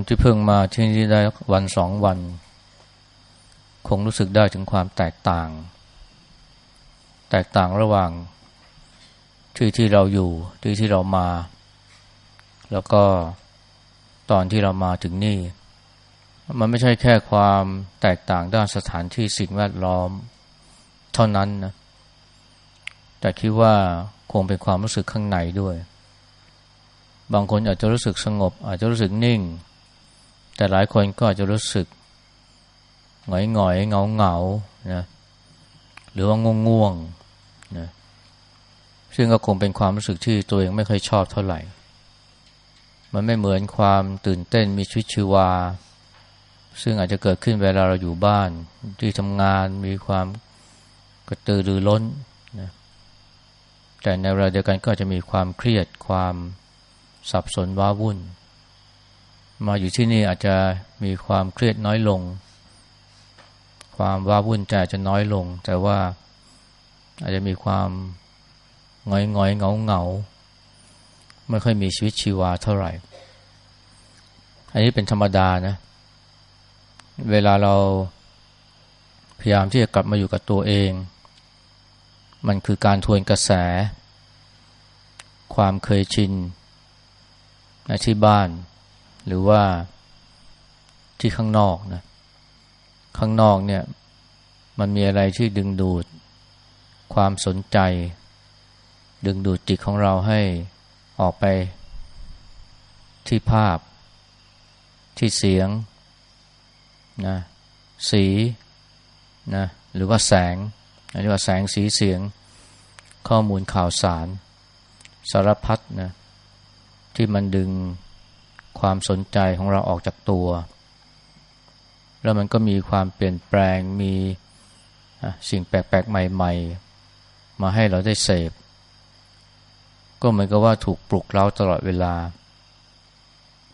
นที่เพิ่งมาที่นี่ได้วันสองวัน คงรู้สึกได้ถึงความแตกต่าง แตกต่างระหว่างที่ที่เราอยู่ที่ที่เรามา แล้วก็ตอนที่เรามาถึงนี่ มันไม่ใช่แค่ความแตกต่างด้านสถานที่สิ่งแวดล้อม เท่านั้นนะแต่คิดว่าคงเป็นความรู้สึกข้างในด้วย บางคนอาจจะรู้สึกสงบ อาจจะรู้สึกนิ่ง แต่หลายคนก็อาจจะรู้สึกหงอยหงอยเงาเงานะหรือว่าง่วงง่วงนะซึ่งก็คงเป็นความรู้สึกที่ตัวเองไม่ค่อยชอบเท่าไหร่ มันไม่เหมือนความตื่นเต้นมีชีวิตชีวา ซึ่งอาจจะเกิดขึ้นเวลาเราอยู่บ้านที่ทำงานมีความกระตือรือร้นนะแต่ในเวลาเดียวกันก็จะมีความเครียดความสับสนว้าวุ่น มาอยู่ที่นี่อาจจะมีความเครียดน้อยลง ความว้าวุ่นใจจะน้อยลง แต่ว่าอาจจะมีความงอยงอยเงาเงาไม่ค่อยมีชีวิตชีวาเท่าไหร่ อันนี้เป็นธรรมดานะ เวลาเราพยายามที่จะกลับมาอยู่กับตัวเอง มันคือการทวนกระแส ความเคยชินที่บ้าน หรือว่าที่ข้างนอกนะข้างนอกเนี่ย มันมีอะไรที่ดึงดูด ความสนใจ ดึงดูดจิตของเราให้ออกไป ที่ภาพ ที่เสียงนะสีนะหรือว่าแสงเรียกว่าแสงสีเสียง ข้อมูลข่าวสาร สารพัดนะที่มันดึง ความสนใจของเราออกจากตัว แล้วมันก็มีความเปลี่ยนแปลงมีสิ่งแปลกๆ ใหม่ ๆ มาให้เราได้เสพ ก็เหมือนกับว่าถูกปลุกเร้าตลอดเวลา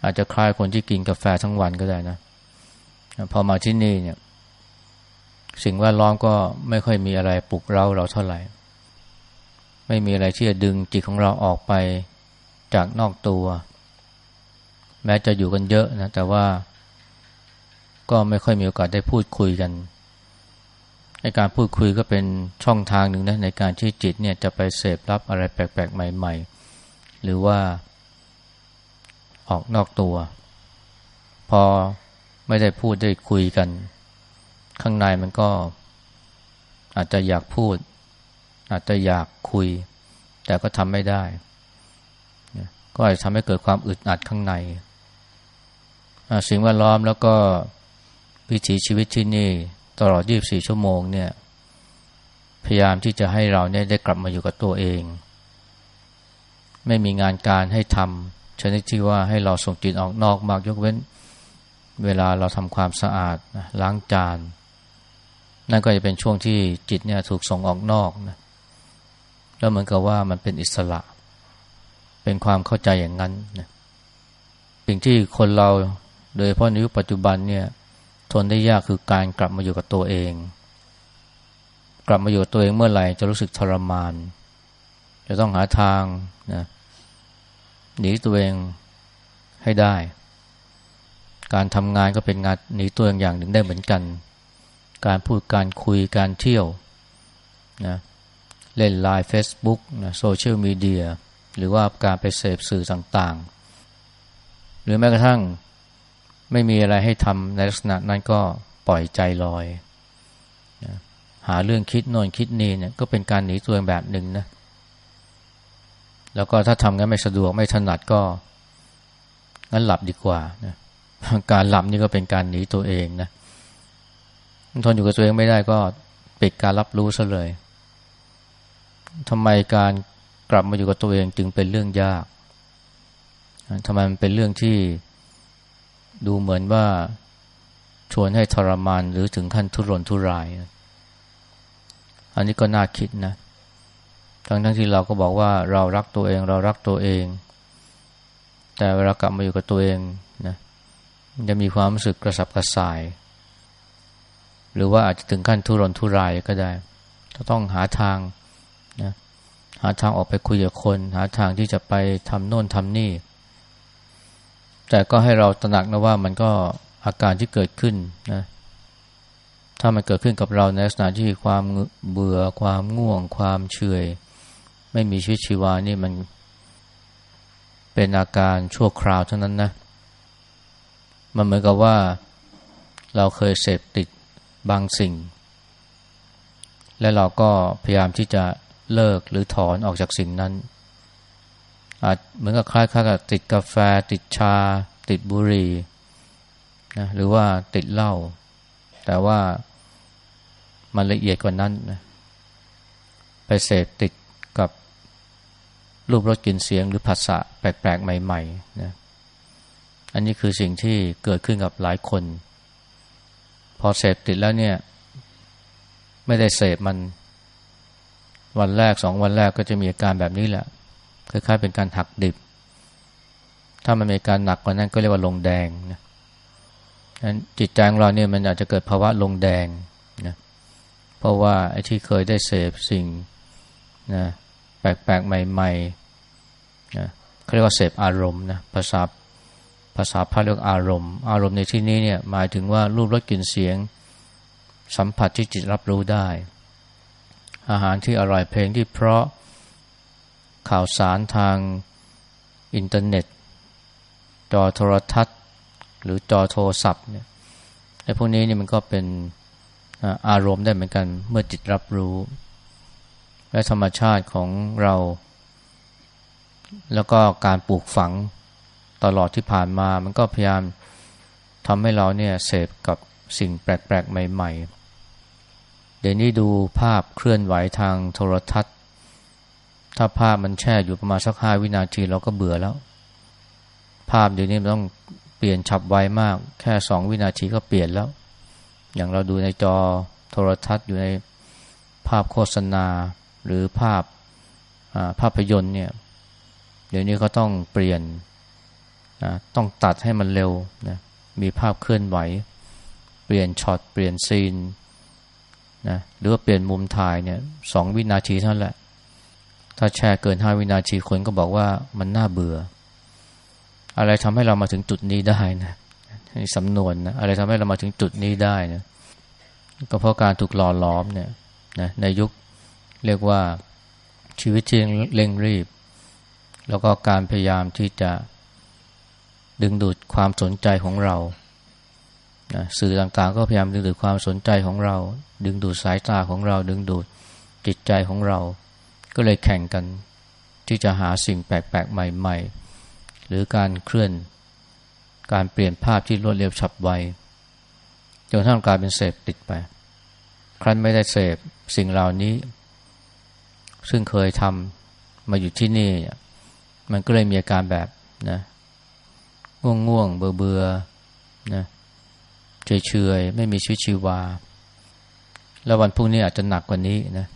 อาจจะคล้ายคนที่กินกาแฟทั้งวันก็ได้นะพอมาที่นี่เนี่ยสิ่งแวดล้อมก็ไม่ค่อยมีอะไรปลุกเราเราเท่าไหร่ ไม่มีอะไรที่จะดึงจิตของเราออกไปจากนอกตัว แม้จะอยู่กันเยอะนะแต่ว่าก็ไม่ค่อยมีโอกาสได้พูดคุยกันในการพูดคุยก็เป็นช่องทางหนึ่งนะในการที่จิตเนี่ยจะไปเสพรับอะไรแปลกๆ ใหม่ ๆ หรือว่าออกนอกตัว พอไม่ได้พูดได้คุยกัน ข้างในมันก็อาจจะอยากพูด อาจจะอยากคุย แต่ก็ทำไม่ได้ ก็อาจจะทำให้เกิดความอึดอัดข้างใน สิ่งแวดล้อมแล้วก็วิถีชีวิตที่นี่ตลอด 24 ชั่วโมงเนี่ย พยายามที่จะให้เราเนี่ยได้กลับมาอยู่กับตัวเอง ไม่มีงานการให้ทำชนิดที่ว่าให้เราส่งจิตออกนอกมากยกเว้น เวลาเราทำความสะอาดล้างจาน นั่นก็จะเป็นช่วงที่จิตเนี่ยถูกส่งออกนอกนะแล้วเหมือนกับว่ามันเป็นอิสระ เป็นความเข้าใจอย่างนั้นนะสิ่งที่คนเรา โดยเฉพาะในยุคปัจจุบันเนี่ยทนได้ยากคือการกลับมาอยู่กับตัวเอง กลับมาอยู่ตัวเองเมื่อไหร่จะรู้สึกทรมาน จะต้องหาทางนะหนีตัวเองให้ได้ การทำงานก็เป็นงานหนีตัวเองอย่างหนึ่งได้เหมือนกัน การพูดการคุยการเที่ยวนะเล่นไลน์เฟซบุ๊กนะโซเชียลมีเดียหรือว่าการไปเสพสื่อต่างๆ หรือแม้กระทั่ง ไม่มีอะไรให้ทำในลักษณะนั้นก็ปล่อยใจลอยนะหาเรื่องคิดโน่นคิดนี่เนี่ยก็เป็นการหนีตัวเองแบบหนึ่งนะ แล้วก็ถ้าทำงั้นไม่สะดวกไม่ถนัดก็งั้นหลับดีกว่านะการหลับนี่ก็เป็นการหนีตัวเองนะทนอยู่กับตัวเองไม่ได้ก็ปิดการรับรู้ซะเลยทำไมการกลับมาอยู่กับตัวเองจึงเป็นเรื่องยากทำไมมันเป็นเรื่องที่ ดูเหมือนว่าชวนให้ทรมานหรือถึงขั้นทุรนทุราย อันนี้ก็น่าคิดนะ ทั้งทั้งที่เราก็บอกว่าเรารักตัวเอง เรารักตัวเอง แต่เวลากลับมาอยู่กับตัวเองนะจะมีความรู้สึกกระสับกระส่าย หรือว่าอาจจะถึงขั้นทุรนทุรายก็ได้ต้องหาทางนะหาทางออกไปคุยกับคน หาทางที่จะไปทำโน่นทำนี่ แต่ก็ให้เราตระหนักนะว่ามันก็อาการที่เกิดขึ้นนะถ้ามันเกิดขึ้นกับเราในลักษณะที่ความเบื่อความง่วง ความเฉยไม่มีชีวิตชีวานี่มันเป็นอาการชั่วคราวเท่านั้นนะ มันเหมือนกับว่าเราเคยเสพติดบางสิ่ง และเราก็พยายามที่จะเลิกหรือถอนออกจากสิ่งนั้น อาจเหมือนกับคล้ายๆกับติดกาแฟ ติดชา ติดบุหรี่นะหรือว่าติดเหล้าแต่ว่ามันละเอียดกว่านั้นนะไปเสพติดกับรูปรสกลิ่นเสียงหรือภาษาแปลกๆ ใหม่ๆนะอันนี้คือสิ่งที่เกิดขึ้นกับหลายคน พอเสพติดแล้วเนี่ย ไม่ได้เสพมัน วันแรกสองวันแรกก็จะมีอาการแบบนี้แหละ คล้ายๆเป็นการหักดิบ ถ้ามันมีการหนักกว่านั้นก็เรียกว่าลงแดงนะนั้นจิตใจของเราเนี่ยมันอาจจะเกิดภาวะลงแดงนะเพราะว่าไอ้ที่เคยได้เสพสิ่งนะแปลกๆ ใหม่ๆนะเขาเรียกว่าเสพอารมณ์นะภาษาภาษาพาเรียกอารมณ์ อารมณ์ในที่นี้เนี่ยหมายถึงว่ารูปรสกลิ่นเสียง สัมผัสที่จิตรับรู้ได้ อาหารที่อร่อยเพลงที่เพราะ ข่าวสารทางอินเทอร์เน็ต จอโทรทัศน์ หรือจอโทรศัพท์เนี่ยไอ้พวกนี้นี่มันก็เป็นอารมณ์ได้เหมือนกัน เมื่อจิตรับรู้ และธรรมชาติของเรา แล้วก็การปลูกฝังตลอดที่ผ่านมา มันก็พยายามทำให้เราเนี่ยเสพกับสิ่งแปลกๆ ใหม่ ๆ เดี๋ยวนี้ดูภาพเคลื่อนไหวทางโทรทัศน์ ถ้าภาพมันแช่อยู่ประมาณสักห้าวินาทีเราก็เบื่อแล้ว ภาพเดี๋ยวนี้มันต้องเปลี่ยนฉับไวมาก แค่สองวินาทีก็เปลี่ยนแล้ว อย่างเราดูในจอโทรทัศน์อยู่ในภาพโฆษณาหรือภาพภาพยนตร์เนี่ย เดี๋ยวนี้ก็ต้องเปลี่ยนนะต้องตัดให้มันเร็วนะมีภาพเคลื่อนไหว เปลี่ยนช็อต เปลี่ยนซีนนะหรือว่าเปลี่ยนมุมถ่ายเนี่ยสองวินาทีเท่านั้นแหละ ถ้าแชร์เกินห้าวินาทีคนก็บอกว่ามันน่าเบื่อ อะไรทำให้เรามาถึงจุดนี้ได้นะนี่สำนวนนะอะไรทำให้เรามาถึงจุดนี้ได้นะก็เพราะการถูกหล่อล้อมเนี่ยนะในยุคเรียกว่าชีวิตที่เร่งรีบ แล้วก็การพยายามที่จะดึงดูดความสนใจของเรานะสื่อต่างๆก็พยายามดึงดูดความสนใจของเรา ดึงดูดสายตาของเรา ดึงดูดจิตใจของเรา ก็เลยแข่งกันที่จะหาสิ่งแปลกๆ ใหม่ ๆ หรือการเคลื่อน การเปลี่ยนภาพที่รวดเร็วฉับไวจนทั้งกลายเป็นเสพติดไป ครั้นไม่ได้เสพสิ่งเหล่านี้ ซึ่งเคยทำมาอยู่ที่นี่ มันก็เลยมีอาการแบบนะง่วงง่วงเบื่อเบื่อนะเฉยเฉยไม่มีชีวิตชีวา แล้ววันพรุ่งนี้อาจจะหนักกว่านี้นะ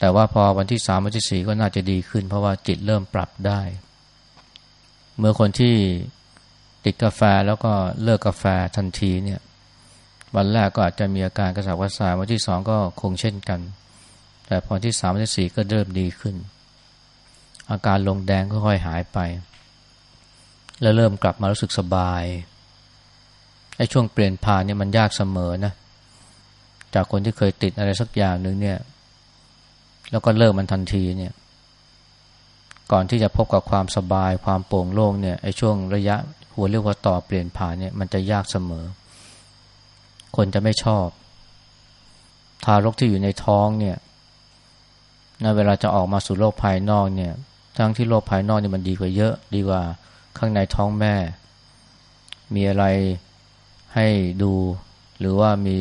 แต่ว่าพอวันที่สามวันที่สี่ก็น่าจะดีขึ้น เพราะว่าจิตเริ่มปรับได้ เมื่อคนที่ติดกาแฟแล้วก็เลิกกาแฟทันทีเนี่ยวันแรกก็อาจจะมีอาการกระสับกระส่ายวันที่สองก็คงเช่นกัน แต่พอที่สามวันที่สี่ก็เริ่มดีขึ้น อาการลงแดงก็ค่อยหายไป แล้วเริ่มกลับมารู้สึกสบายไอ้ช่วงเปลี่ยนผ่านเนี่ยมันยากเสมอนะจากคนที่เคยติดอะไรสักอย่างหนึ่งเนี่ย แล้วก็เลิกมันทันทีเนี่ย ก่อนที่จะพบกับความสบายความโปร่งโล่งเนี่ยไอ้ช่วงระยะหัวเรียกว่าต่อเปลี่ยนผ่านเนี่ยมันจะยากเสมอ คนจะไม่ชอบ ทารกที่อยู่ในท้องเนี่ยนะเวลาจะออกมาสู่โลกภายนอกเนี่ย ทั้งที่โลกภายนอกนี่มันดีกว่าเยอะดีกว่าข้างในท้องแม่ มีอะไรให้ดู หรือว่ามี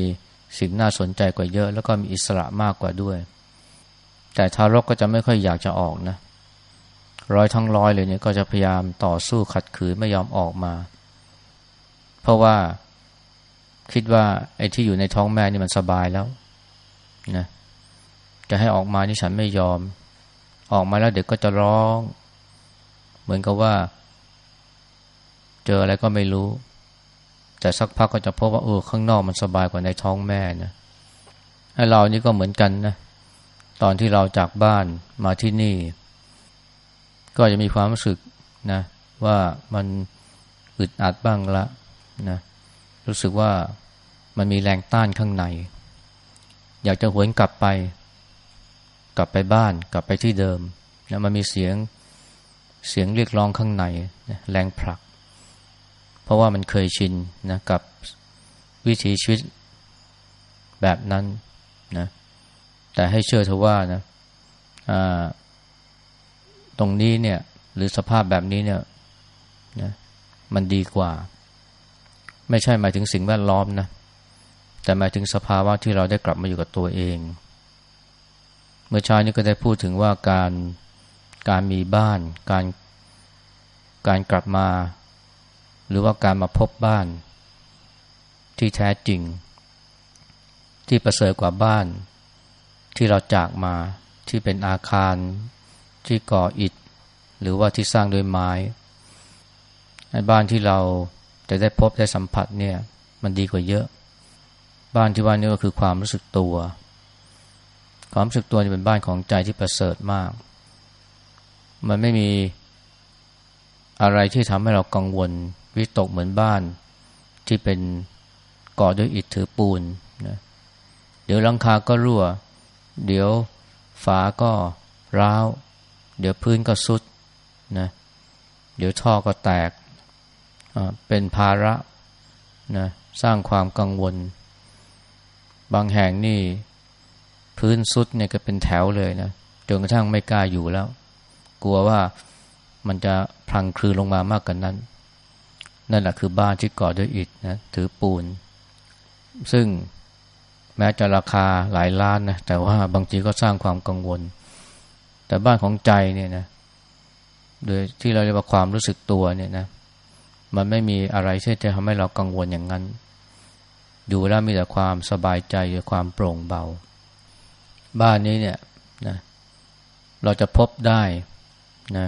สิ่งน่าสนใจกว่าเยอะ แล้วก็มีอิสระมากกว่าด้วย แต่ทารกก็จะไม่ค่อยอยากจะออกนะ ร้อยทั้งร้อยเลยเนี่ยก็จะพยายามต่อสู้ขัดขืนไม่ยอมออกมา เพราะว่าคิดว่าไอ้ที่อยู่ในท้องแม่นี่มันสบายแล้วนะจะให้ออกมานี่ฉันไม่ยอม ออกมาแล้วเด็กก็จะร้อง เหมือนกับว่า เจออะไรก็ไม่รู้ แต่สักพักก็จะพบว่าเออข้างนอกมันสบายกว่าในท้องแม่นะให้เรานี่ก็เหมือนกันนะ ตอนที่เราจากบ้านมาที่นี่ ก็จะมีความรู้สึกนะว่ามันอึดอัดบ้างละนะรู้สึกว่ามันมีแรงต้านข้างใน อยากจะหวนกลับไป กลับไปบ้านกลับไปที่เดิมนะมันมีเสียงเสียงเรียกร้องข้างในนะแรงผลัก เพราะว่ามันเคยชินนะกับวิถีชีวิตแบบนั้นนะ แต่ให้เชื่อเธอว่านะตรงนี้เนี่ย หรือสภาพแบบนี้เนี่ยนะมันดีกว่า ไม่ใช่หมายถึงสิ่งแวดล้อมนะแต่หมายถึงสภาวะที่เราได้กลับมาอยู่กับตัวเอง เมื่อเช้านี้ก็ได้พูดถึงว่าการการมีบ้าน การการกลับมา หรือว่าการมาพบบ้าน ที่แท้จริง ที่ประเสริฐกว่าบ้าน ที่เราจากมาที่เป็นอาคารที่ก่ออิฐ หรือว่าที่สร้างด้วยไม้ในบ้านที่เราจะได้พบได้สัมผัสเนี่ย มันดีกว่าเยอะ บ้านที่ว่านี่ก็คือความรู้สึกตัว ความรู้สึกตัวจะเป็นบ้านของใจที่ประเสริฐมาก มันไม่มีอะไรที่ทำให้เรากังวลวิตกเหมือนบ้านที่เป็นก่อด้วยอิฐถือปูนนะเดี๋ยวลังคาก็รั่ว เดี๋ยวฝาก็ร้าว เดี๋ยวพื้นก็สุดนะเดี๋ยวท่อก็แตก เป็นภาระนะสร้างความกังวล บางแห่งนี่พื้นสุดเนี่ยก็เป็นแถวเลยนะจนกระทั่งไม่กล้าอยู่แล้ว กลัวว่ามันจะพังคลือลงมามากกว่านนั้น นั่นแหละคือบ้านที่ก่อด้วยอิฐนะถือปูน ซึ่ง แม้จะราคาหลายล้านนะแต่ว่าบางทีก็สร้างความกังวล แต่บ้านของใจเนี่ยนะโดยที่เราเรียกว่าความรู้สึกตัวเนี่ยนะ มันไม่มีอะไรที่จะทำให้เรากังวลอย่างนั้น อยู่แล้วมีแต่ความสบายใจความโปร่งเบา บ้านนี้เนี่ยนะเราจะพบได้นะ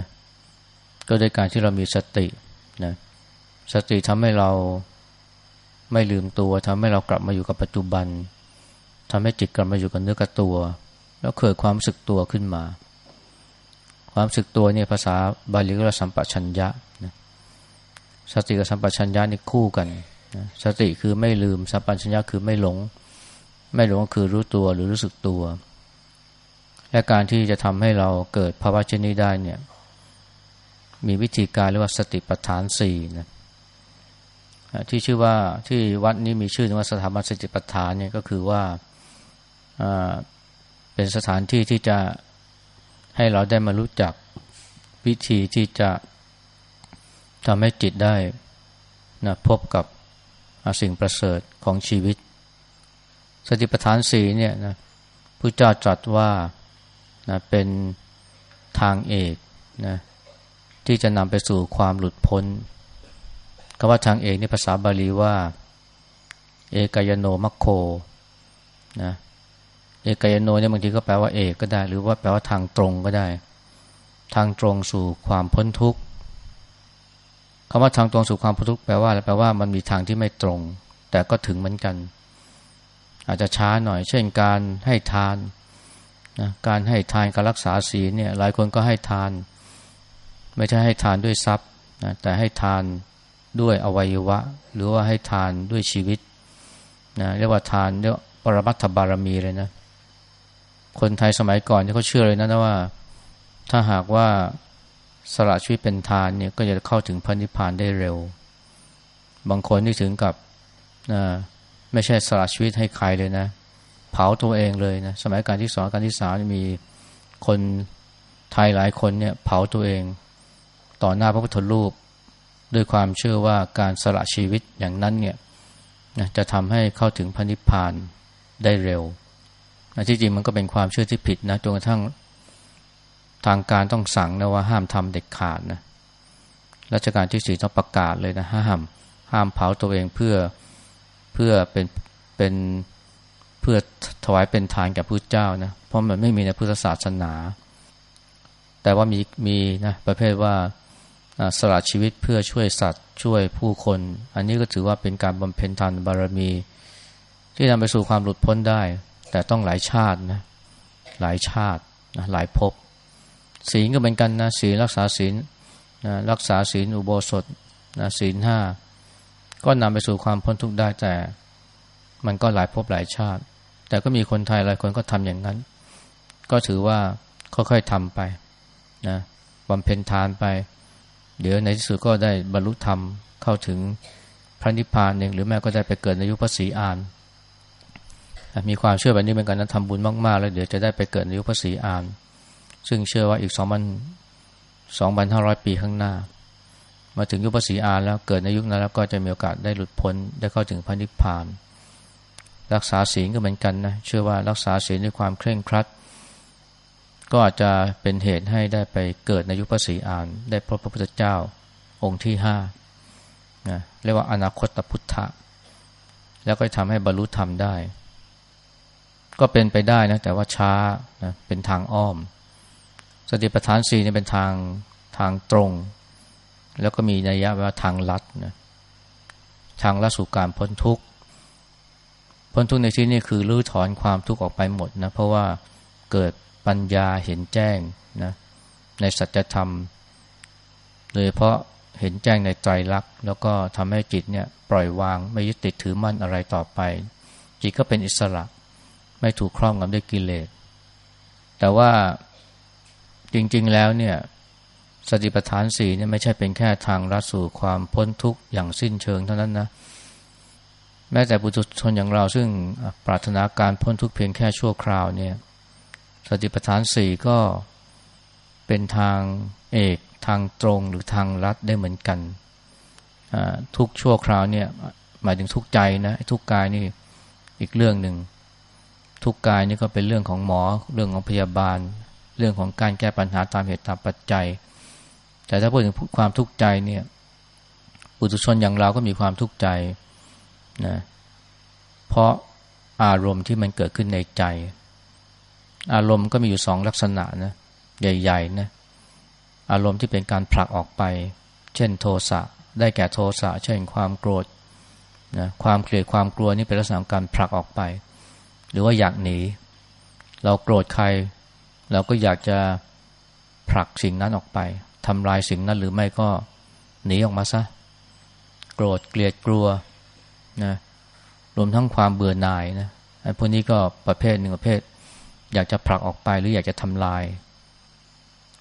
ก็โดยการที่เรามีสตินะสติทำให้เราไม่ลืมตัวทำให้เรากลับมาอยู่กับปัจจุบัน ทำให้จิตกลับมาอยู่กับเนื้อกับตัว แล้วเกิดความสึกตัวขึ้นมา ความสึกตัวเนี่ยภาษาบาลีก็เรียกสัมปชัญญะนะสติกับสัมปชัญญะนี่คู่กันนะสติคือไม่ลืมสัมปชัญญะคือไม่หลง ไม่หลงก็คือรู้ตัวหรือรู้สึกตัว และการที่จะทำให้เราเกิดภาวะเช่นนี้ได้เนี่ยมีวิธีการเรียกว่าสติปัฏฐานสี่นะที่ชื่อว่าที่วัดนี้มีชื่อว่าสถาบันสติปัฏฐานเนี่ยก็คือว่า เป็นสถานที่ที่จะให้เราได้มารู้จักวิธีที่จะทำให้จิตได้นะพบกับสิ่งประเสริฐของชีวิต สติปัฏฐานสีเนี่ยนะพระเจ้าตรัสว่านะเป็นทางเอกนะที่จะนำไปสู่ความหลุดพ้นคำว่าทางเอกในภาษาบาลีว่า เอกายโนมัคโคนะ เอกายโนเนี่ยบางทีก็แปลว่าเอกก็ได้ หรือว่าแปลว่าทางตรงก็ได้ ทางตรงสู่ความพ้นทุกข์คำว่าทางตรงสู่ความพ้นทุกข์แปลว่าอะไรแปลว่ามันมีทางที่ไม่ตรง แต่ก็ถึงเหมือนกัน อาจจะช้าหน่อย เช่นการให้ทานนะการให้ทานการรักษาศีลเนี่ยหลายคนก็ให้ทาน ไม่ใช่ให้ทานด้วยทรัพย์นะแต่ให้ทานด้วยอวัยวะ หรือว่าให้ทานด้วยชีวิตนะเรียกว่าทานเรียกปรมัตถบารมีเลยนะ คนไทยสมัยก่อนเขาเชื่อเลยนะนะว่า ถ้าหากว่าสละชีวิตเป็นทานเนี่ยก็จะเข้าถึงพระนิพพานได้เร็ว บางคนที่ถึงกับไม่ใช่สละชีวิตให้ใครเลยนะ เผาตัวเองเลยนะสมัยการที่สองการที่สามมีคนไทยหลายคนเนี่ยเผาตัวเองต่อหน้าพระพุทธรูป ด้วยความเชื่อว่าการสละชีวิตอย่างนั้นเนี่ยจะทำให้เข้าถึงพระนิพพานได้เร็ว ที่จริงมันก็เป็นความเชื่อที่ผิดนะจนกระทั่งทางการต้องสั่งนะว่าห้ามทำเด็ดขาดนะรัชกาลที่สี่ต้องประกาศเลยนะห้ามห้ามเผาตัวเองเพื่อเพื่อเป็นเป็นเพื่อถวายเป็นทานแก่พระเจ้านะเพราะมันไม่มีในพุทธศาสนา แต่ว่ามีมีนะประเภทว่าสละชีวิตเพื่อช่วยสัตว์ช่วยผู้คน อันนี้ก็ถือว่าเป็นการบำเพ็ญทานบารมี ที่นำไปสู่ความหลุดพ้นได้ แต่ต้องหลายชาตินะหลายชาตินะหลายภพศีลก็เหมือนกันนะศีลรักษาศีลนะรักษาศีลอุโบสถนะศีลห้าก็นำไปสู่ความพ้นทุกข์ได้แต่มันก็หลายภพหลายชาติ แต่ก็มีคนไทยหลายคนก็ทำอย่างนั้น ก็ถือว่าค่อยๆทำไปนะบำเพ็ญทานไป เดี๋ยวในที่สุดก็ได้บรรลุธรรมเข้าถึงพระนิพพานเองหรือแม่ก็ได้ไปเกิดในยุคพระศรีอาน มีความเชื่อแบบนี้เหมือนกันนะทำบุญมากๆ แล้วเดี๋ยวจะได้ไปเกิดในยุคพระศรีอานซึ่งเชื่อว่าอีกสองพันสองพันห้าร้อยปีข้างหน้า มาถึงยุคพระศรีอานแล้วเกิดในยุคนั้นแล้วก็จะมีโอกาสได้หลุดพ้นได้เข้าถึงพระนิพพาน รักษาศีลก็เหมือนกันนะเชื่อว่ารักษาศีลด้วยความเคร่งครัด ก็อาจจะเป็นเหตุให้ได้ไปเกิดในยุคพระศรีอานได้พบพระพุทธเจ้าองค์ที่ห้านะเรียกว่าอนาคตพุทธะแล้วก็ทำให้บรรลุธรรมได้ ก็เป็นไปได้นะแต่ว่าช้านะเป็นทางอ้อม สติปัฏฐานสี่นี่เป็นทางทางตรง แล้วก็มีนัยยะว่าทางลัดนะทางลัดสู่การพ้นทุกข์พ้นทุกข์ในที่นี้คือรื้อถอนความทุกข์ออกไปหมดนะเพราะว่าเกิดปัญญาเห็นแจ้งนะในสัจธรรม โดยเพราะเห็นแจ้งในใจรักแล้วก็ทำให้จิตเนี่ยปล่อยวางไม่ยึดติดถือมั่นอะไรต่อไป จิตก็เป็นอิสระ ไม่ถูกครอบงำด้วยกิเลส แต่ว่าจริง ๆ แล้วเนี่ยสติปัฏฐานสี่เนี่ยไม่ใช่เป็นแค่ทางรัดสู่ความพ้นทุกข์อย่างสิ้นเชิงเท่านั้นนะ แม้แต่ปุถุชนอย่างเราซึ่งปรารถนาการพ้นทุกข์เพียงแค่ชั่วคราวเนี่ย สติปัฏฐานสี่ก็เป็นทางเอกทางตรงหรือทางลัดได้เหมือนกัน ทุกชั่วคราวเนี่ยหมายถึงทุกใจนะทุกกายนี่อีกเรื่องหนึ่ง ทุกกายนี่ก็เป็นเรื่องของหมอ เรื่องของพยาบาล เรื่องของการแก้ปัญหาตามเหตุตามปัจจัย แต่ถ้าพูดถึงความทุกข์ใจเนี่ยปุถุชนอย่างเราก็มีความทุกข์ใจนะเพราะอารมณ์ที่มันเกิดขึ้นในใจ อารมณ์ก็มีอยู่สองลักษณะนะใหญ่ๆนะอารมณ์ที่เป็นการผลักออกไป เช่นโทสะได้แก่โทสะเช่นความโกรธนะความเกลียดความกลัวนี่เป็นลักษณะการผลักออกไป หรือว่าอยากหนี เราโกรธใคร เราก็อยากจะผลักสิ่งนั้นออกไปทำลายสิ่งนั้นหรือไม่ก็หนีออกมาซะ โกรธเกลียดกลัวนะรวมทั้งความเบื่อหน่ายนะไอ้พวกนี้ก็ประเภทหนึ่งประเภท อยากจะผลักออกไปหรืออยากจะทำลาย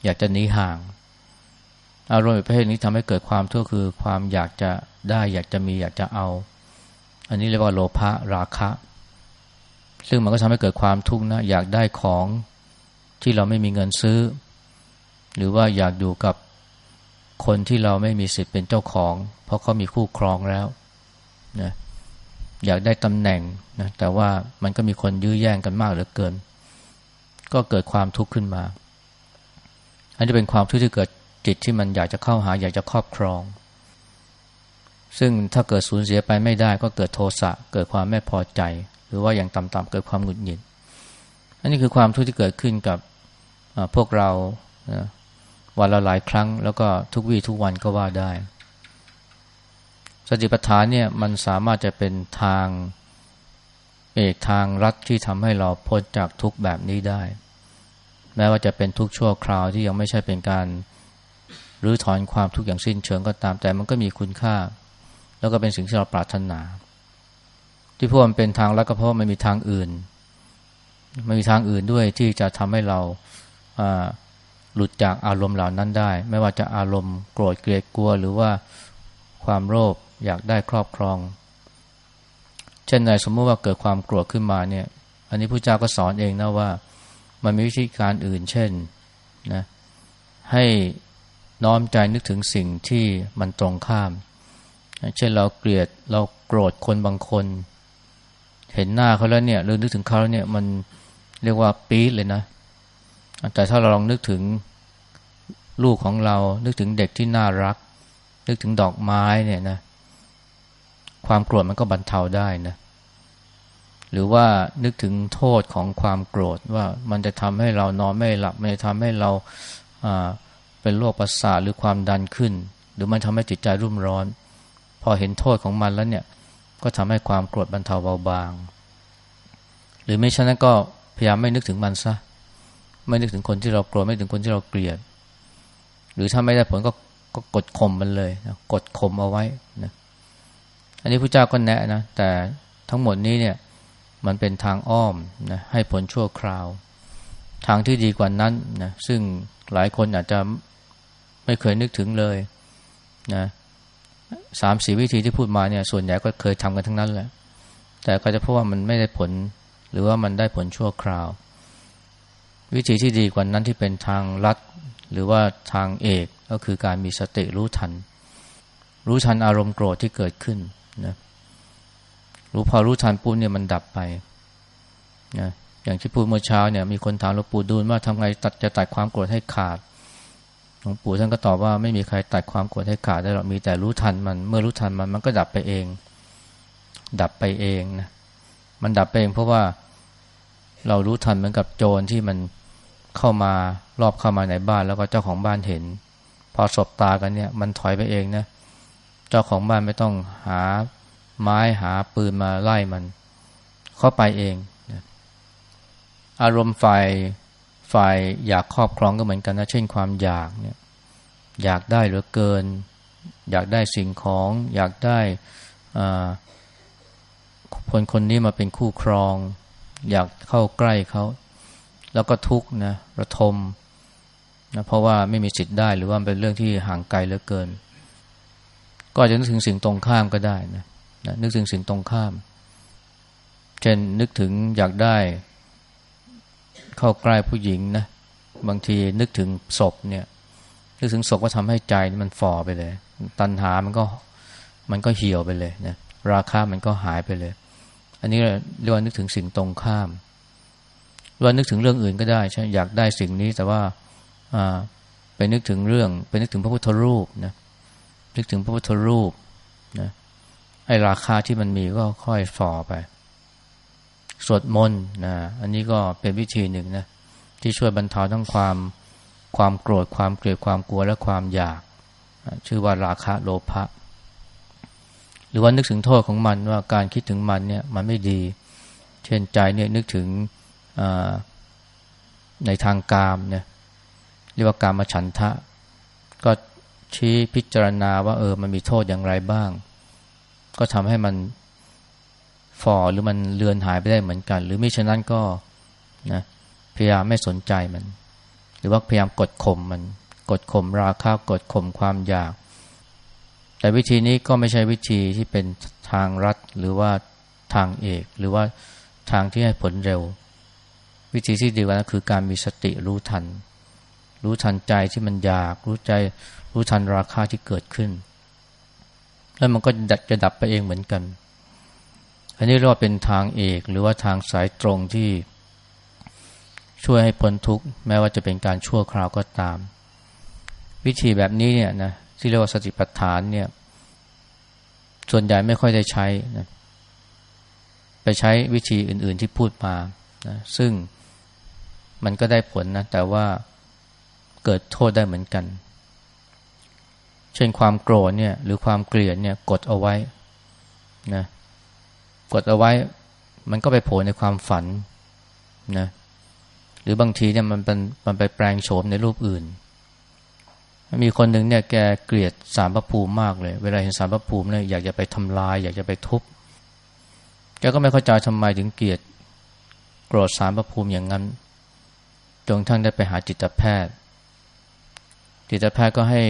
อยากจะหนีห่าง อารมณ์ประเภทนี้ทำให้เกิดความทุกข์คือความอยากจะได้ อยากจะมีอยากจะเอา อันนี้เรียกว่าโลภะราคะ ซึ่งมันก็ทำให้เกิดความทุกข์นะอยากได้ของที่เราไม่มีเงินซื้อ หรือว่าอยากอยู่กับคนที่เราไม่มีสิทธิ์เป็นเจ้าของ เพราะเขามีคู่ครองแล้วนะอยากได้ตำแหน่งนะแต่ว่ามันก็มีคนยื้อแย่งกันมากเหลือเกิน ก็เกิดความทุกข์ขึ้นมา อันนี้เป็นความทุกข์ที่เกิดจิตที่มันอยากจะเข้าหา อยากจะครอบครอง ซึ่งถ้าเกิดสูญเสียไปไม่ได้ ก็เกิดโทสะเกิดความไม่พอใจ หรือว่าอย่างต่ำๆเกิดความหงุดหงิด อันนี้คือความทุกข์ที่เกิดขึ้นกับพวกเราวันละหลายครั้ง แล้วก็ทุกวี่ทุกวันก็ว่าได้ สติปัฏฐานเนี่ยมันสามารถจะเป็นทางเอกทางรัดที่ทำให้เราพ้นจากทุกแบบนี้ได้ แม้ว่าจะเป็นทุกชั่วคราวที่ยังไม่ใช่เป็นการรื้อถอนความทุกข์อย่างสิ้นเชิงก็ตามแต่มันก็มีคุณค่า แล้วก็เป็นสิ่งที่เราปรารถนา ที่พวกมันเป็นทางแล้วก็เพราะมันมีทางอื่นมันมีทางอื่นด้วยที่จะทำให้เราหลุดจากอารมณ์เหล่านั้นได้ ไม่ว่าจะอารมณ์โกรธเกลียดกลัว หรือว่าความโลภอยากได้ครอบครอง เช่นในสมมติว่าเกิดความโกรธขึ้นมาเนี่ย อันนี้พระเจ้าก็สอนเองนะว่า มันมีวิธีการอื่น เช่นนะให้น้อมใจนึกถึงสิ่งที่มันตรงข้าม เช่นเราเกลียดเราโกรธคนบางคน เห็นหน้าเขาแล้วเนี่ยหรือนึกถึงเขาแล้วเนี่ยมันเรียกว่าปี๊ดเลยนะ แต่ถ้าเราลองนึกถึงลูกของเรา นึกถึงเด็กที่น่ารัก นึกถึงดอกไม้เนี่ยนะ ความโกรธมันก็บรรเทาได้นะหรือว่านึกถึงโทษของความโกรธว่ามันจะทำให้เรานอนไม่หลับ มันจะทำให้เราเป็นโรคประสาทหรือความดันขึ้น หรือมันทำให้จิตใจรุ่มร้อน พอเห็นโทษของมันแล้วเนี่ย ก็ทำให้ความโกรธบรรเทาเบาบาง หรือไม่ฉะนั้นก็พยายามไม่นึกถึงมันซะไม่นึกถึงคนที่เราโกรธไม่ถึงคนที่เราเกลียด หรือถ้าไม่ได้ผลก็ก็กดข่มมันเลยนะกดข่มเอาไว้นะอันนี้พระเจ้าก็แนะนะ แต่ทั้งหมดนี้เนี่ยมันเป็นทางอ้อมนะให้ผลชั่วคราว ทางที่ดีกว่านั้นนะซึ่งหลายคนอาจจะไม่เคยนึกถึงเลยนะ สามสี่วิธีที่พูดมาเนี่ย ส่วนใหญ่ก็เคยทำกันทั้งนั้นแหละ แต่ก็จะเพราะว่ามันไม่ได้ผล หรือว่ามันได้ผลชั่วคราว วิธีที่ดีกว่านั้นที่เป็นทางลัด หรือว่าทางเอกก็คือการมีสติรู้ทัน รู้ทันอารมณ์โกรธที่เกิดขึ้นนะรู้พอรู้ทันปุ๊บเนี่ยมันดับไปนะอย่างที่พูดเมื่อเช้าเนี่ยมีคนถามหลวงปู่ดูลว่าทำไงตัดจะตัดความโกรธให้ขาด หลวงปู่ท่านก็ตอบว่าไม่มีใครตัดความโกรธให้ขาดได้หรอกมีแต่รู้ทันมัน เมื่อรู้ทันมันมันก็ดับไปเอง ดับไปเองนะมันดับไปเองเพราะว่าเรารู้ทันเหมือนกับโจรที่มันเข้ามารอบเข้ามาในบ้านแล้วก็เจ้าของบ้านเห็น พอสบตากันเนี่ย มันถอยไปเองนะเจ้าของบ้านไม่ต้องหาไม้หาปืนมาไล่มัน เข้าไปเองอารมณ์ฝ่าย ฝ่ายอยากครอบครองก็เหมือนกันนะเช่นความอยากเนี่ยอยากได้เหลือเกิน อยากได้สิ่งของ อยากได้คนคนนี้มาเป็นคู่ครอง อยากเข้าใกล้เขาแล้วก็ทุกข์นะระทมนะเพราะว่าไม่มีสิทธิ์ได้หรือว่าเป็นเรื่องที่ห่างไกลเหลือเกิน ก็จะนึกถึงสิ่งตรงข้ามก็ได้นะนะนึกถึงสิ่งตรงข้าม เช่นนึกถึงอยากได้ เข้าใกล้ผู้หญิงนะบางทีนึกถึงศพเนี่ย นึกถึงศพก็ทำให้ใจมันฝ่อไปเลย ตัณหามันก็มันก็เหี่ยวไปเลยนะราคามันก็หายไปเลย อันนี้เรียกว่านึกถึงสิ่งตรงข้ามว่านึกถึงเรื่องอื่นก็ได้ใช่อยากได้สิ่งนี้แต่ว่าไปนึกถึงเรื่อง ไปนึกถึงพระพุทธรูปนะนึกถึงพระพุทธรูปนะไอ้ราคาที่มันมีก็ค่อยฝ่อไป สวดมนต์นะอันนี้ก็เป็นวิธีหนึ่งนะที่ช่วยบรรเทาทั้งความความโกรธความเกลียดความกลัวและความอยาก ชื่อว่าราคะโลภะหรือว่านึกถึงโทษของมันว่าการคิดถึงมันเนี่ยมันไม่ดี เช่นใจเนี่ยนึกถึงในทางกามเนี่ยเรียกว่าการมฉันทะ ก็ชี้พิจารณาว่าเออมันมีโทษอย่างไรบ้าง ก็ทำให้มัน ฝ่อหรือมันเลือนหายไปได้เหมือนกัน หรือไม่ฉะนั้นก็นะพยายามไม่สนใจมัน หรือว่าพยายามกดข่มมัน กดข่มราคากดข่มความอยาก แต่วิธีนี้ก็ไม่ใช่วิธีที่เป็นทางรัดหรือว่าทางเอก หรือว่าทางที่ให้ผลเร็ว วิธีที่ดีกว่านั้นคือการมีสติรู้ทัน รู้ทันใจที่มันอยาก รู้ใจรู้ทันราคาที่เกิดขึ้น แล้วมันก็จะดับไปเองเหมือนกัน อันนี้เรียกว่าเป็นทางเอกหรือว่าทางสายตรงที่ช่วยให้พ้นทุกข์แม้ว่าจะเป็นการชั่วคราวก็ตาม วิธีแบบนี้เนี่ยนะที่เรียกว่าสติปัฏฐานเนี่ย ส่วนใหญ่ไม่ค่อยได้ใช้นะไปใช้วิธีอื่น ๆที่พูดมานะซึ่งมันก็ได้ผลนะ แต่ว่าเกิดโทษได้เหมือนกัน เช่นความโกรธเนี่ย หรือความเกลียดเนี่ยกดเอาไว้นะ กดเอาไว้ มันก็ไปโผล่ในความฝันนะหรือบางทีเนี่ยมันเป็นมันไปแปลงโฉมในรูปอื่น มีคนหนึ่งเนี่ยแกเกลียดสารพระภูมิมากเลย เวลาเห็นสารพระภูมิเนี่ยอยากจะไปทำลาย อยากจะไปทุบแกก็ไม่เข้าใจทำไมถึงเกลียดโกรธสารพระภูมิอย่างนั้นจนท่านได้ไปหาจิตแพทย์ จิตแพทย์ก็ให้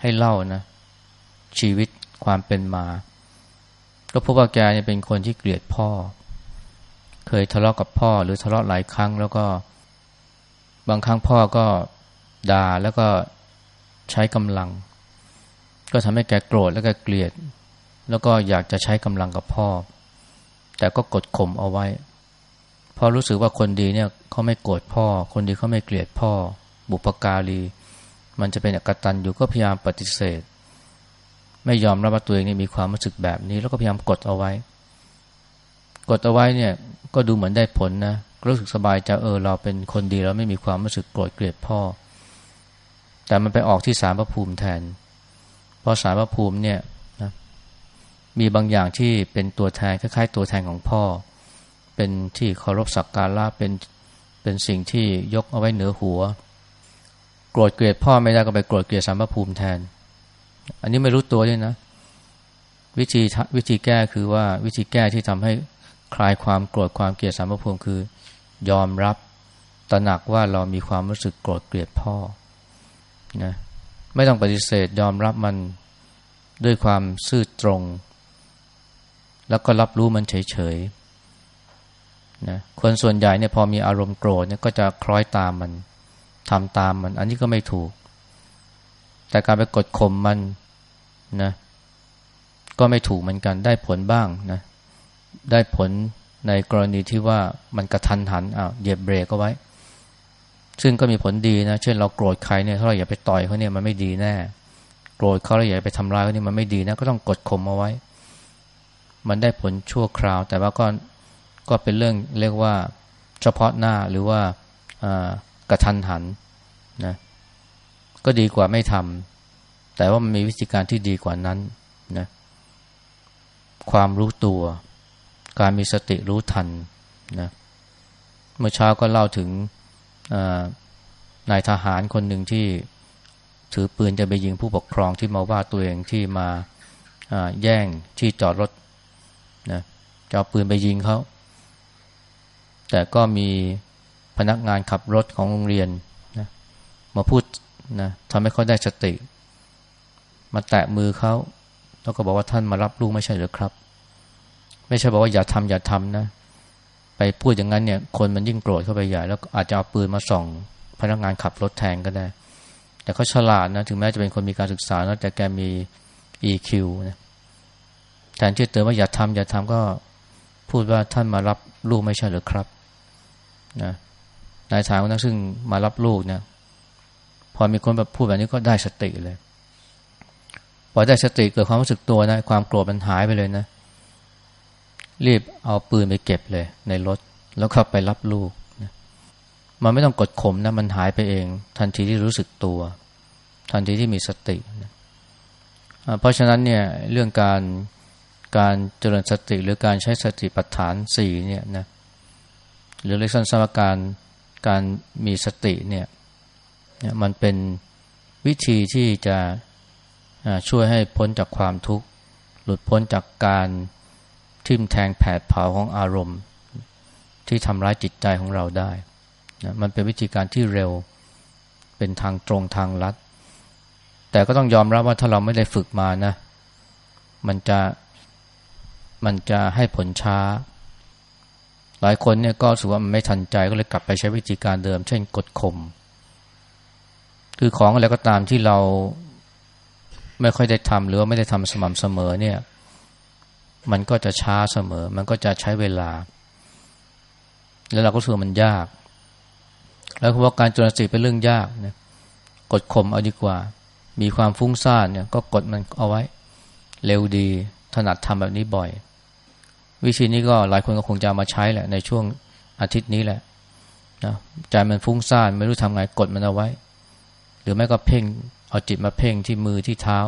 ให้เล่านะชีวิตความเป็นมา ก็พบว่าแกเนี่ยเป็นคนที่เกลียดพ่อ เคยทะเลาะกับพ่อหรือทะเลาะหลายครั้ง แล้วก็บางครั้งพ่อก็ด่าแล้วก็ใช้กำลัง ก็ทำให้แกโกรธแล้วก็เกลียด แล้วก็อยากจะใช้กำลังกับพ่อ แต่ก็กดข่มเอาไว้พอรู้สึกว่าคนดีเนี่ยเขาไม่โกรธพ่อ คนดีเขาไม่เกลียดพ่อ บุปการี มันจะเป็นอกตันอยู่ก็พยายามปฏิเสธ ไม่ยอมรับว่าตัวเองนี่มีความรู้สึกแบบนี้ แล้วก็พยายามกดเอาไว้ กดเอาไว้เนี่ย ก็ดูเหมือนได้ผลนะรู้สึกสบายใจเออเราเป็นคนดีเราไม่มีความรู้สึกโกรธเกลียดพ่อ แต่มันไปออกที่สารพระภูมิแทน เพราะสารพระภูมิเนี่ยนะมีบางอย่างที่เป็นตัวแทนคล้ายๆ ตัวแทนของพ่อ เป็นที่เคารพสักการะเป็นเป็นสิ่งที่ยกเอาไว้เหนือหัว โกรธเกลียดพ่อไม่ได้ก็ไปโกรธเกลียดสารพระภูมิแทน อันนี้ไม่รู้ตัวด้วยนะ วิธีวิธีแก้คือว่าวิธีแก้ที่ทำให้คลายความโกรธความเกลียดสารพระภูมิคือ ยอมรับตระหนักว่าเรามีความรู้สึกโกรธเกลียดพ่อนะไม่ต้องปฏิเสธยอมรับมันด้วยความซื่อตรง แล้วก็รับรู้มันเฉยๆนะคนส่วนใหญ่เนี่ยพอมีอารมณ์โกรธเนี่ยก็จะคล้อยตามมันทำตามมัน อันนี้ก็ไม่ถูก แต่การไปกดข่มมันนะ ก็ไม่ถูกเหมือนกันได้ผลบ้างนะ ได้ผลในกรณีที่ว่ามันกระทันหันอ้าวเหยียบเบรกเอาไว้ ซึ่งก็มีผลดีนะ เช่นเราโกรธใครเนี่ยถ้าเราอย่าไปต่อยเขาเนี่ยมันไม่ดีแน่ โกรธเขาเราอย่าไปทำร้ายเขาเนี่ยมันไม่ดีนะ ก็ต้องกดข่มเอาไว้ มันได้ผลชั่วคราว แต่ว่าก็ก็เป็นเรื่องเรียกว่าเฉพาะหน้าหรือว่ากระทันหันนะ ก็ดีกว่าไม่ทำแต่ว่ามันมีวิธีการที่ดีกว่านั้นนะความรู้ตัว การมีสติรู้ทันนะเมื่อเช้าก็เล่าถึงนายทหารคนหนึ่งที่ถือปืนจะไปยิงผู้ปกครองที่มาว่าตัวเองที่มาแย่งที่จอดรถนะจะเอาปืนไปยิงเขา แต่ก็มีพนักงานขับรถของโรงเรียนนะมาพูด นะทำให้เขาได้สติ มาแตะมือเขาแล้วก็บอกว่าท่านมารับลูกไม่ใช่หรือครับ ไม่ใช่บอกว่าอย่าทำอย่าทำนะ ไปพูดอย่างนั้นเนี่ย คนมันยิ่งโกรธเข้าไปใหญ่แล้วอาจจะเอาปืนมาส่อง พนักงานขับรถแทนก็ได้ แต่เขาฉลาดนะ ถึงแม้จะเป็นคนมีการศึกษานะแต่แกมี EQ นะแทนที่เตือนว่าอย่าทำอย่าทำก็พูดว่าท่านมารับลูกไม่ใช่หรือครับนะนายทหารคนนั้นซึ่งมารับลูกเนี่ย พอมีคนแบบพูดแบบนี้ก็ได้สติเลย พอได้สติเกิดความรู้สึกตัวนะ ความโกรธมันหายไปเลยนะ รีบเอาปืนไปเก็บเลย ในรถ แล้วเข้าไปรับลูกนะมันไม่ต้องกดข่มนะ มันหายไปเอง ทันทีที่รู้สึกตัว ทันทีที่มีสตินะเพราะฉะนั้นเนี่ยเรื่องการการเจริญสติหรือการใช้สติปัฏฐานสี่เนี่ยนะหรือเรียกสั้นๆว่าการการมีสติเนี่ย มันเป็นวิธีที่จะช่วยให้พ้นจากความทุกข์ หลุดพ้นจากการทิ่มแทงแผดเผาของอารมณ์ ที่ทำร้ายจิตใจของเราได้นะมันเป็นวิธีการที่เร็วเป็นทางตรงทางลัด แต่ก็ต้องยอมรับว่าถ้าเราไม่ได้ฝึกมานะ มันจะมันจะให้ผลช้า หลายคนเนี่ยก็รู้สึกว่ามันไม่ทันใจก็เลยกลับไปใช้วิธีการเดิม เช่นกดข่ม คือของอะไรก็ตามที่เราไม่ค่อยได้ทำหรือว่าไม่ได้ทำสม่ำเสมอเนี่ย มันก็จะช้าเสมอ มันก็จะใช้เวลา แล้วเราก็รู้สึกมันยาก แล้วเพราะการจรสติเป็นเรื่องยากเนี่ยกดข่มเอาดีกว่า มีความฟุ้งซ่านเนี่ย ก็กดมันเอาไว้ เร็วดี ถนัดทำแบบนี้บ่อย วิธีนี้ก็หลายคนก็คงจะมาใช้แหละ ในช่วงอาทิตย์นี้แหละนะใจมันฟุ้งซ่านไม่รู้ทำไงกดมันเอาไว้ หรือไม่ก็เพ่งเอาจิตมาเพ่งที่มือที่เท้า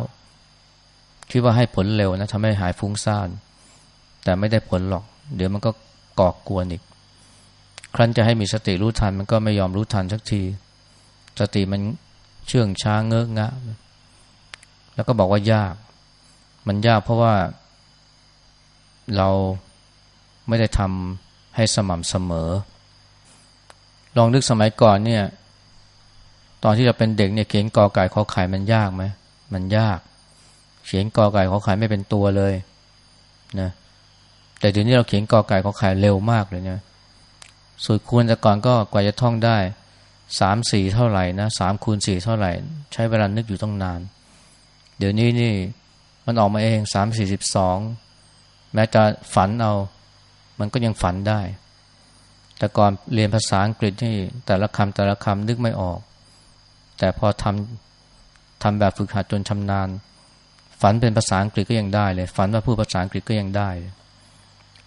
คิดว่าให้ผลเร็วนะทำให้หายฟุ้งซ่าน แต่ไม่ได้ผลหรอก เดี๋ยวมันก็ก่อกวนอีก ครั้นจะให้มีสติรู้ทันมันก็ไม่ยอมรู้ทันสักที สติมันเชื่องช้าเงอะงะ แล้วก็บอกว่ายาก มันยากเพราะว่าเราไม่ได้ทำให้สม่ำเสมอ ลองนึกสมัยก่อนเนี่ย ตอนที่เราเป็นเด็กเนี่ยเขียนกอไก่ขอไข่มันยากไหมมันยาก เขียนกอไก่ขอไข่ไม่เป็นตัวเลยนะแต่เดี๋ยวนี้เราเขียนกอไก่ขอไข่เร็วมากเลยเนี่ยสูตรคูณแต่ก่อนก็กว่าจะท่องได้สามสี่เท่าไหร่นะสามคูณสี่เท่าไหร่ ใช้เวลานึกอยู่ต้องนาน เดี๋ยวนี้นี่มันออกมาเองสามสี่สิบสองแม้จะฝันเอา มันก็ยังฝันได้ แต่ก่อนเรียนภาษาอังกฤษที่แต่ละคำแต่ละคำนึกไม่ออก แต่พอทำทำแบบฝึกหัดจนชำนาญ ฝันเป็นภาษาอังกฤษก็ยังได้เลย ฝันว่าพูดภาษาอังกฤษก็ยังได้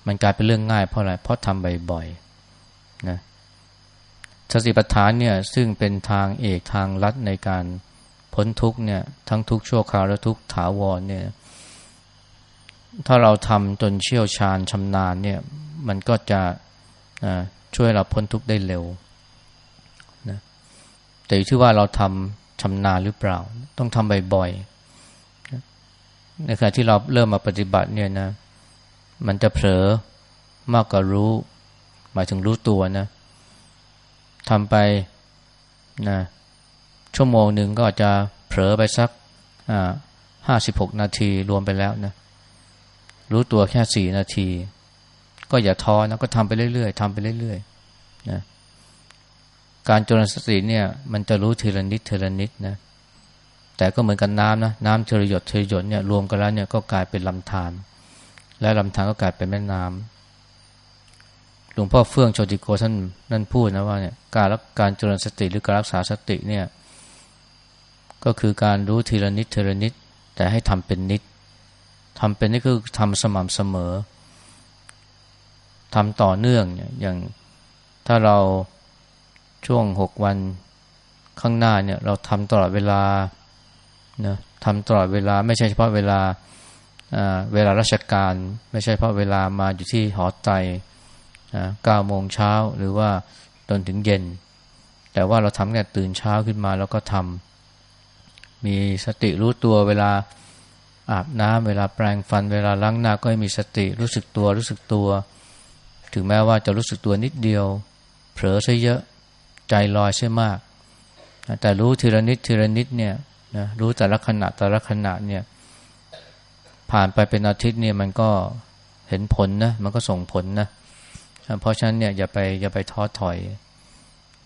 มันกลายเป็นเรื่องง่ายเพราะอะไรเพราะทำบ่อยๆนะสติปัฏฐานเนี่ยซึ่งเป็นทางเอกทางลัดในการพ้นทุกเนี่ยทั้งทุกชั่วคราวและทุกถาวรเนี่ยถ้าเราทำจนเชี่ยวชาญชำนาญเนี่ยมันก็จะช่วยเราพ้นทุกข์ได้เร็ว แต่อยู่ที่ว่าเราทำชำนาญหรือเปล่า ต้องทำบ่อยๆในขณะที่เราเริ่มมาปฏิบัติเนี่ยนะ มันจะเผลอมากกว่ารู้ หมายถึงรู้ตัวนะทำไปนะชั่วโมงหนึ่งก็อาจจะเผลอไปสักห้าสิบหกนาทีรวมไปแล้วนะ รู้ตัวแค่สี่นาที ก็อย่าท้อนะก็ทำไปเรื่อยๆทำไปเรื่อยๆนะ การจรสติเนี่ย มันจะรู้ทีละนิดทีละนิดนะ แต่ก็เหมือนกันน้ำนะน้ำเทระหยดเทระหยดเนี่ยรวมกันแล้วเนี่ยก็กลายเป็นลำธารและลำธารก็กลายเป็นแม่น้ำหลวงพ่อเฟื่องโชติโกท่านนั่นพูดนะว่าเนี่ยการรักการจรสติหรือการรักษาสติเนี่ย ก็คือการรู้ทีละนิดทีละนิด แต่ให้ทำเป็นนิดทำเป็นนี่คือทำสม่ำเสมอทำต่อเนื่องเนี่ยอย่างถ้าเรา ช่วงหกวันข้างหน้าเนี่ย เราทำตลอดเวลานะทำตลอดเวลา ไม่ใช่เฉพาะเวลาเวลาราชการ ไม่ใช่เฉพาะเวลามาอยู่ที่หอไตเก้าโมงเช้าหรือว่าจนถึงเย็น แต่ว่าเราทำแค่ตื่นเช้าขึ้นมาแล้วก็ทำมีสติรู้ตัวเวลาอาบน้ำเวลาแปรงฟัน เวลาล้างหน้าก็ให้มีสติรู้สึกตัวรู้สึกตัว ถึงแม้ว่าจะรู้สึกตัวนิดเดียว เผลอซะเยอะ ใจลอยใช่มาก แต่รู้ทีละนิดทีละนิดเนี่ยนะรู้แต่ละขณะแต่ละขณะเนี่ย ผ่านไปเป็นอาทิตย์เนี่ยมันก็เห็นผลนะมันก็ส่งผลนะเพราะฉะนั้นเนี่ยอย่าไปอย่าไปท้อถอย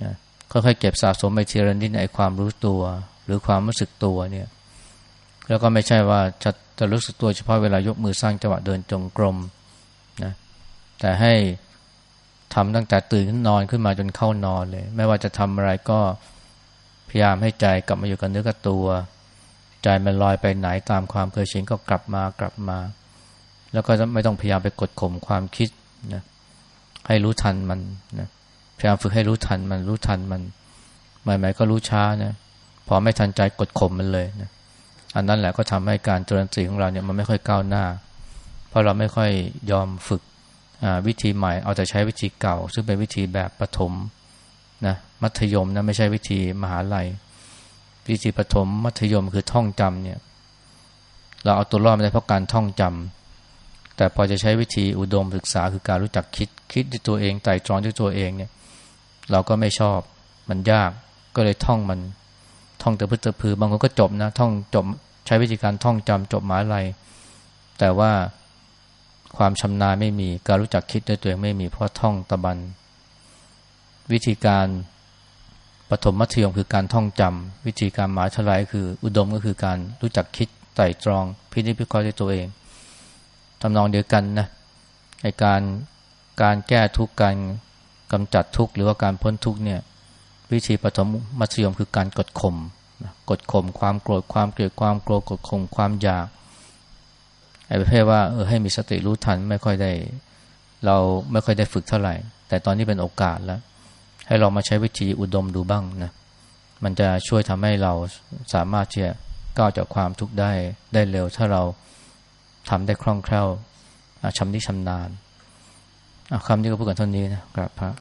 นะค่อยๆเก็บสะสมไปทีละนิดในความรู้ตัว หรือความรู้สึกตัวเนี่ย แล้วก็ไม่ใช่ว่าจะจะรู้สึกตัวเฉพาะเวลายกมือสร้างจังหวะเดินจงกรมนะแต่ให้ ทำตั้งแต่ตื่นขึ้นนอนขึ้นมาจนเข้านอนเลย ไม่ว่าจะทำอะไรก็พยายามให้ใจกลับมาอยู่กับเนื้อกับตัว ใจมันลอยไปไหนตามความเคยชินก็กลับมากลับมา แล้วก็ไม่ต้องพยายามไปกดข่มความคิดนะให้รู้ทันมันนะพยายามฝึกให้รู้ทันมันรู้ทันมันใหม่ๆก็รู้ช้านะพอไม่ทันใจกดข่มมันเลยนะอันนั้นแหละก็ทำให้การจริญสีของเราเนี่ยมันไม่ค่อยก้าวหน้า เพราะเราไม่ค่อยยอมฝึก วิธีใหม่เอาแต่ใช้วิธีเก่า ซึ่งเป็นวิธีแบบปฐมนะมัธยมนะไม่ใช่วิธีมหาลัย วิธีปฐมมัธยมคือท่องจำเนี่ย เราเอาตัวรอดไม่ได้เพราะการท่องจำแต่พอจะใช้วิธีอุดมศึกษาคือการรู้จักคิดคิดด้วยตัวเองไต่ตรองด้วยตัวเองเนี่ย เราก็ไม่ชอบมันยากก็เลยท่องมันท่องแต่พื้นพือบางคนก็จบนะท่องจบใช้วิธีการท่องจำจบมหาลัยแต่ว่า ความชำนาญไม่มี การรู้จักคิดด้วยตัวเองไม่มีเพราะท่องตะบัน วิธีการปฐมมัธยมคือการท่องจำวิธีการหมายทลายคือ อุดมก็คือการรู้จักคิดไต่ตรองพิจิตรพิเคราะห์ด้วยตัวเองทำนองเดียวกันนะในการการแก้ทุกข์การกำจัดทุกข์หรือว่าการพ้นทุกข์เนี่ยวิธีปฐมมัธยมคือการกดข่มกดข่มความโกรธความเกลียดความโกรธกดข่มความอยาก ประเภทว่าเออให้มีสติรู้ทันไม่ค่อยได้ เราไม่ค่อยได้ฝึกเท่าไหร่ แต่ตอนนี้เป็นโอกาสแล้ว ให้เรามาใช้วิธีอุดมดูบ้างนะมันจะช่วยทำให้เราสามารถที่จะก้าวจากความทุกข์ได้ได้เร็ว ถ้าเราทำได้คล่องแคล่วชำนิชำนาญคำนี้ก็พูดกันเท่านี้นะครับพระ